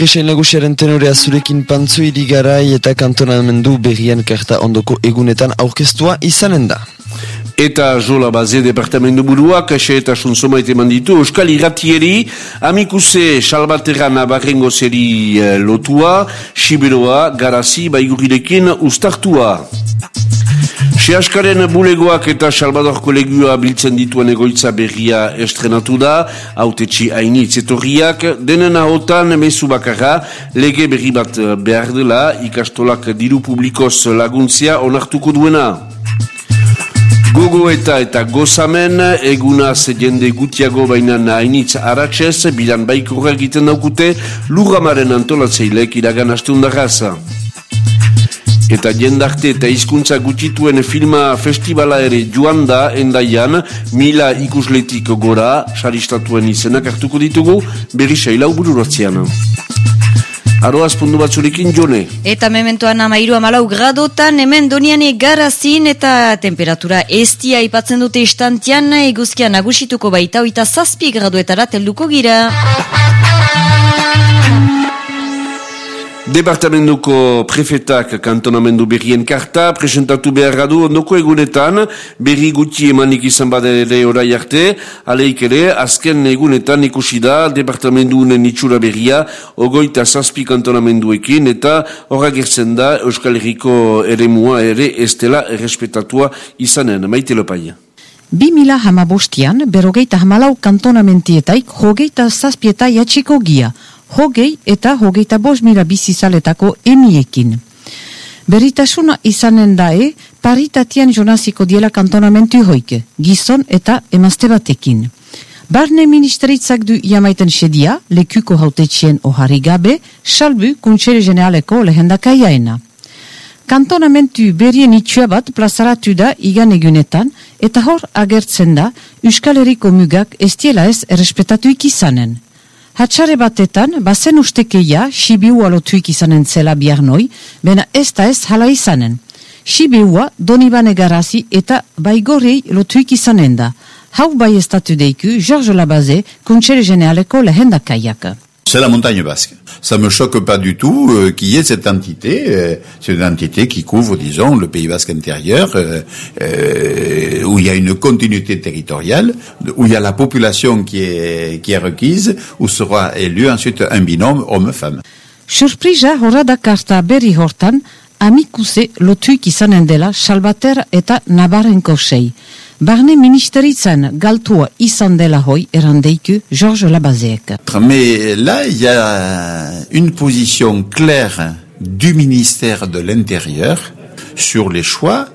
Gesain nagusiaren tenorea zurekin pantzu irigarai eta kantonamendu berrien karta ondoko egunetan aurkeztua izanen da. Eta jola baze departamendu buruak, ase eta sunzoma eman ditu, Euskal Iratieri, amikuse salbatera nabarrengo zeri eh, lotua, Siberoa, Garazi, Baigurirekin, ustartua. Seaskaren bulegoak eta Salvador kolegioa biltzen dituen egoitza berria estrenatu da, autetxi hainitz etorriak, denen ahotan mesu bakarra, lege berri bat behar dela, ikastolak diru publikoz laguntzia onartuko duena. Gogo eta eta gozamen, egunaz jende gutiago baina hainitz aratzez, bilan baiko egiten daukute, lurramaren antolatzeilek iragan asteundarraza eta jendarte eta hizkuntza gutituen filma festivala ere joan da endaian mila ikusletik gora saristatuen izenak hartuko ditugu berri sailau bururatzean. Aroaz pundu batzurikin jone. Eta mementoan amairu amalau gradotan hemen doniane garazin eta temperatura estia ipatzen dute istantian eguzkia nagusituko baita oita zazpi graduetara telduko gira. Departamentuko prefetak kantonamendu berrien karta presentatu behar du ondoko egunetan. Berri gutxi emanik izan badere orai arte. Aleik ere azken egunetan ikusi da departamendu unen itxura berria ogoita zazpi kantonamenduekin eta horra gertzen da Euskal Herriko ere mua ere estela errespetatua izanen. Maite lopaia. Bi mila hamabostian berogeita hamalau kantonamentietaik hogeita zazpieta jatxiko gia hogei eta hogeita bos mila bizizaletako eniekin. Beritasuna izanen dae, paritatian jonaziko diela kantonamentu hoike, gizon eta emazte batekin. Barne ministeritzak du iamaiten sedia, lekuko hautetxien ohari gabe, salbu kuntsere generaleko lehendakaiaena. Kantonamentu berien itxua bat plazaratu da igan egunetan, eta hor agertzen da, Euskal Herriko mugak estiela ez errespetatuik izanen. Hatsare batetan, bazen ustekeia, Sibiua lotuik izanen zela bihar noi, bena ez da ez hala izanen. Sibiua, Donibane Garazi eta Baigorei lotuik izanen da. Hau bai estatu deiku, Georges Labaze, kuntxere genealeko lehendakaiak. C'est la montagne basque. Ça me choque pas du tout euh, qu'il y ait cette entité. Euh, c'est une entité qui couvre, disons, le Pays basque intérieur, euh, euh, où il y a une continuité territoriale, où il y a la population qui est, qui est requise, où sera élu ensuite un binôme homme-femme. Surprisa horada karta berri hortan, amikuse lotuik izanen dela Salbater eta. Barne ministeritzan galtua izan dela hoi erandeiku Georges Labazeek. Mais là, il y a une position claire du ministère de l'Intérieur sur les choix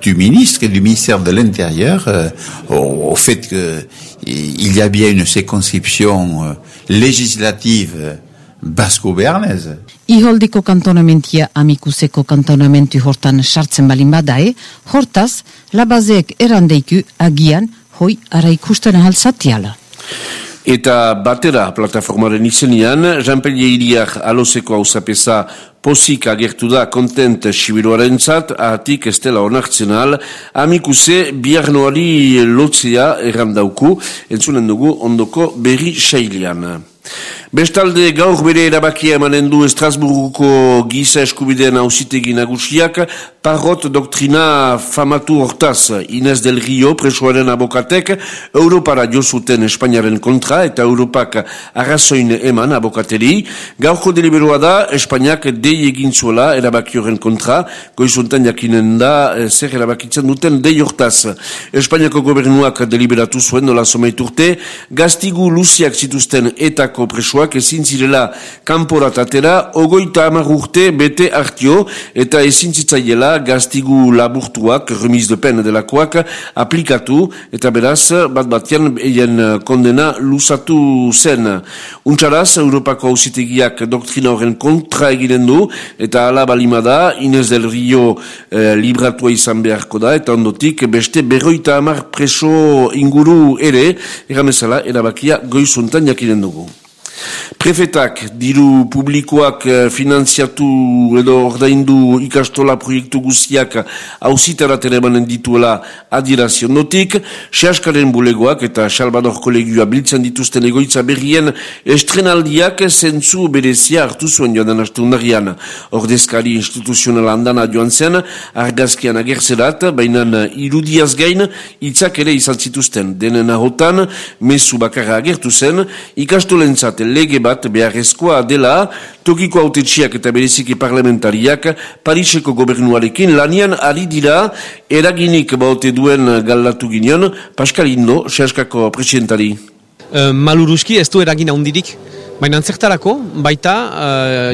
du ministre et du ministère de l'Intérieur euh, au, fait qu'il y a bien une circonscription euh, législative euh, basko-bearnez. Iholdiko kantonamentia amikuseko kantonamentu hortan sartzen balin badae, hortaz, labazeek erandeiku agian hoi ara ikusten ahalzatiala. Eta batera plataformaren izenian, Jean-Pellier Iriak alozeko hau zapesa posik agertu da kontent sibiroaren zat, ahatik ez dela onartzen al, amikuse biarnoari lotzea errandauku, entzunen dugu ondoko berri sailian. Bestalde gaur bere erabakia emanen du Estrasburguko giza eskubideen hausitegi nagusiak, parrot doktrina famatu hortaz Inez del Rio presoaren abokatek Europara jozuten Espainiaren kontra eta Europak arrazoin eman abokateri. Gaurko deliberoa da Espainiak dei egin zuela erabakioren kontra, goizuntan jakinen da eh, zer erabakitzen duten dei hortaz. Espainiako gobernuak deliberatu zuen nola somaiturte, gaztigu luziak zituzten etako presoa presoak ezin zirela kanporatatera, ogoita amar urte bete hartio eta ezin zitzaiela gaztigu laburtuak, remiz de pen delakoak, aplikatu eta beraz, bat batian eien kondena lusatu zen. Untxaraz, Europako hausitegiak doktrina horren kontra eginen du eta ala balimada, Inez del Rio eh, libratua izan beharko da eta ondotik beste berroita amar preso inguru ere, eramezala, erabakia goizuntan jakinen dugu. Prefetak diru publikoak eh, finanziatu edo ordaindu ikastola proiektu guztiak hausitarat ere manen dituela adirazion notik, Seaskaren bulegoak eta Salvador kolegioa biltzen dituzten egoitza berrien estrenaldiak zentzu berezia hartu zuen joan den astundarian. Ordezkari instituzional handana joan zen, argazkian agertzerat, baina irudiaz gain, itzak ere izan zituzten. Denen ahotan, mesu bakarra agertu zen, ikastolentzat lege bat beharrezkoa dela, tokiko autetxiak eta bereziki parlamentariak Pariseko gobernuarekin lanian ari dira eraginik baute duen galdatu ginen, Pascal Indo, Seaskako presidentari. Uh, maluruski ez du eragin handirik, baina antzertarako baita uh,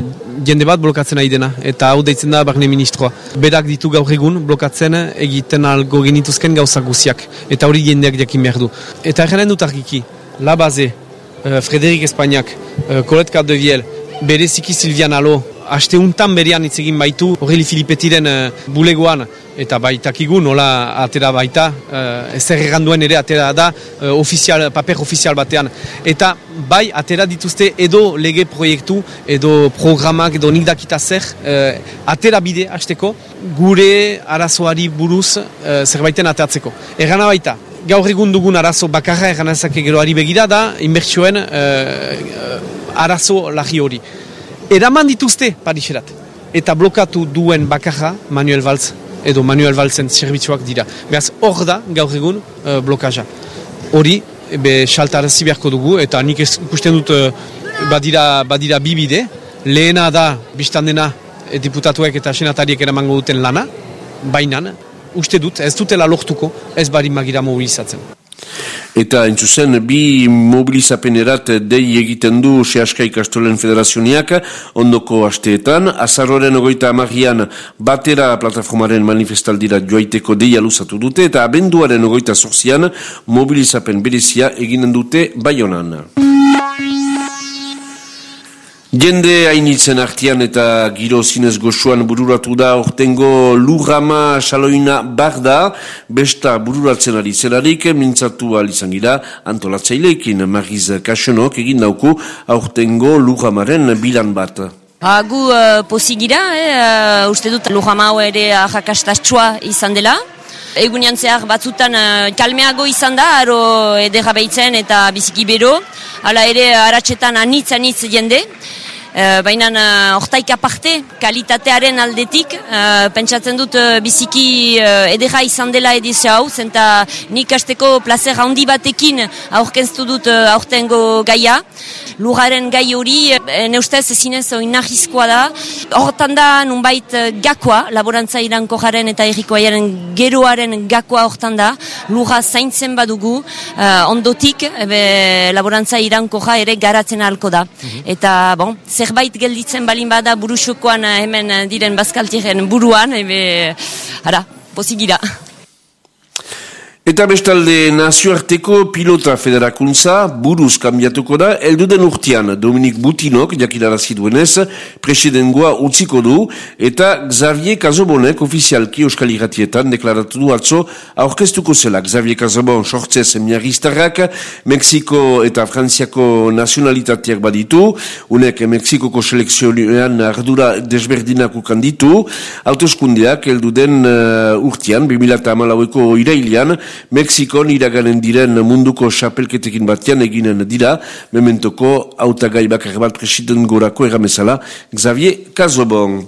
jende bat blokatzen ari dena, eta hau deitzen da barne ministroa. Berak ditu gaur egun blokatzen egiten algo genituzken gauza guziak, eta hori jendeak jakin behar du. Eta erren dut argiki, la baze, uh, Frederik Espainiak, uh, Colette Viel, bereziki Silvian Alo, haste untan berian hitz baitu, Horreli Filipetiren uh, bulegoan, eta baitakigu nola atera baita, uh, ezer erranduen ere atera da uh, ofizial, paper ofizial batean. Eta bai atera dituzte edo lege proiektu, edo programak, edo nik dakita zer, uh, atera bide hasteko, gure arazoari buruz uh, zerbaiten ateratzeko. Errana baita, gaur egun dugun arazo bakarra eganezak gero ari begira da, inbertsioen uh, arazo lahi hori. Eraman dituzte Pariserat, eta blokatu duen bakarra Manuel Valls, edo Manuel Vallsen zerbitzuak dira. Beaz, hor da gaur egun uh, blokaja. Hori, be, saltarazi beharko dugu, eta nik ikusten dut badira, badira bibide, lehena da, biztan dena, diputatuek eta senatariek eramango duten lana, bainan, uste dut, ez dutela lortuko, ez bari magira mobilizatzen. Eta entzuzen, bi mobilizapenerat dei egiten du Seaska ikastolen federazioniak ondoko asteetan. Azarroren ogoita amagian batera plataformaren manifestaldira joaiteko deia luzatu dute eta abenduaren ogoita zorzian mobilizapen berezia eginen dute baionan. Jende hainitzen artian eta giro zinez goxuan bururatu da ortengo lurrama saloina bar da, besta bururatzen ari zelarik, mintzatu alizan gira antolatzaileekin Mariz Kaxonok egin dauku aurtengo lurramaren bilan bat. Ha, gu uh, pozigira, eh, uh, uste dut lurrama ere ahakastatsua izan dela. Egunean zehar batzutan uh, kalmeago izan da, aro edera behitzen eta biziki bero. Hala ere, haratsetan anitz anitz jende. Uh, Baina uh, ortaik aparte, kalitatearen aldetik, uh, pentsatzen dut biziki edera izan dela edizio hau, zenta nik asteko placer handi batekin aurkeztu dut aurtengo gaia. Lugaren gai hori, uh, neustez zinez oinahizkoa da. Hortan da, nunbait uh, gakoa, laborantza iranko jaren eta errikoaiaren geroaren gakoa hortan da. Luga zaintzen badugu, uh, ondotik, ebe, laborantza iranko ere garatzen halko da. Eta, bon, zerbait gelditzen balin bada buruxokoan eh, hemen eh, diren bazkaltiren buruan, ebe, ara, pozigira. Eta bestalde nazioarteko pilota federakuntza buruz kambiatuko da, elduden urtean Dominik Butinok, jakinarazi duenez, presidengoa utziko du, eta Xavier Kazobonek ofizialki Euskal Iratietan deklaratu du atzo aurkeztuko zela. Xavier Kazobon sortzez miagistarrak, Mexiko eta Frantziako nazionalitateak baditu, unek Mexikoko selekzionean ardura desberdinak ukanditu, autoskundeak elduden uh, urtean, 2008ko irailean, Mexikon iraganen diren munduko xapelketekin batean eginen dira, mementoko autagai bakar bat president gorako erramezala, Xavier Kazobon.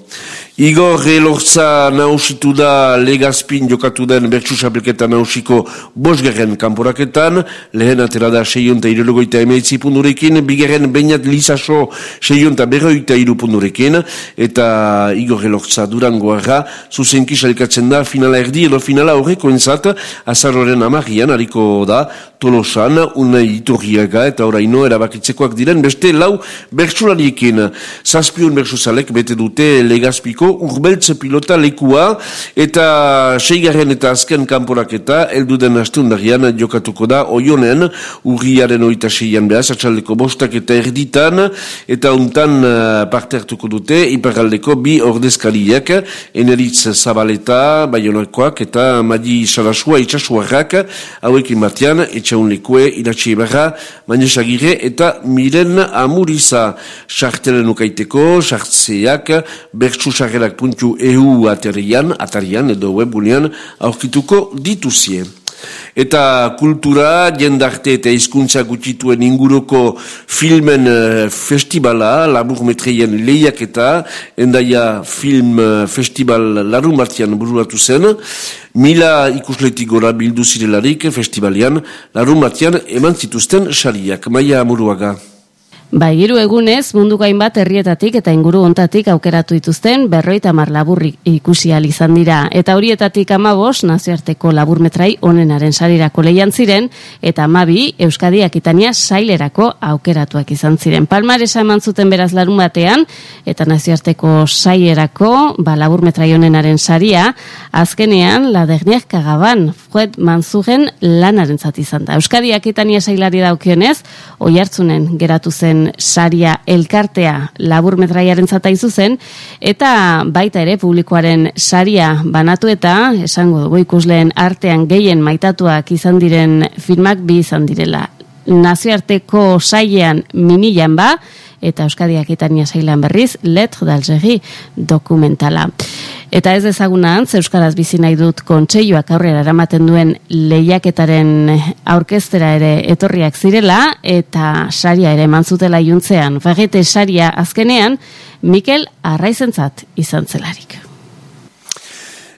Igor Elorza nausitu da legazpin jokatu den bertsu xapelketa nausiko bosgerren kanporaketan, lehen atera da seionta irologoita emeitzi pundurekin, bigerren bainat lisaso seionta berroita iru pundurekin, eta Igor Elorza durangoara, zuzenki salikatzen da finala erdi, edo finala horreko entzat, azarroren amagian, hariko da, tolosan, unai iturriaga, eta oraino erabakitzekoak diren, beste lau bertsulariekin, zazpion bertsu bete dute legazpiko urbeltze pilota lekua eta seigarren eta azken kanporaketa elduden astundarian jokatuko da oionen urriaren oita seian behaz atxaldeko bostak eta erditan eta untan uh, parte hartuko dute iparaldeko bi ordezkariak eneritz zabaleta baionakoak eta madi salasua itxasuarrak hauekin batean etxaun lekue iratxe ibarra manesagire eta miren amuriza. Sartelen ukaiteko sartzeak bertsu puntu EU aterian, atarian edo webunean aurkituko dituzie. Eta kultura, jendarte eta hizkuntza gutituen inguruko filmen uh, festivala, labur metreien lehiak eta endaia film uh, festival larun martian buruatu zen, mila ikusletik gora bildu zirelarik festivalian, larun martian eman zituzten xariak, maia amuruaga. Bai, hiru egunez munduko hainbat herrietatik eta inguru hontatik aukeratu dituzten berroita mar laburrik ikusi izan dira. Eta horietatik amabos, nazioarteko laburmetrai onenaren sarirako lehian ziren, eta amabi, Euskadi Akitania sailerako aukeratuak izan ziren. Palmaresa eman zuten beraz larun batean, eta nazioarteko sailerako ba, laburmetrai onenaren saria, azkenean, la derniak kagaban, fuet manzugen lanaren zati izan da. Euskadi Akitania sailari daukionez, oi hartzunen geratu zen saria elkartea labur metraiaren zata zen, eta baita ere publikoaren saria banatu eta esango dugu ikusleen artean gehien maitatuak izan diren filmak bi izan direla. Nazioarteko sailean minilan ba, eta Euskadiak itania zailan berriz, let d'Algeri dokumentala. Eta ez ezaguna antz, Euskaraz bizi nahi dut kontseioak aurrera eramaten duen lehiaketaren aurkeztera ere etorriak zirela, eta saria ere mantzutela juntzean, fagete saria azkenean, Mikel Arraizentzat izan zelarik.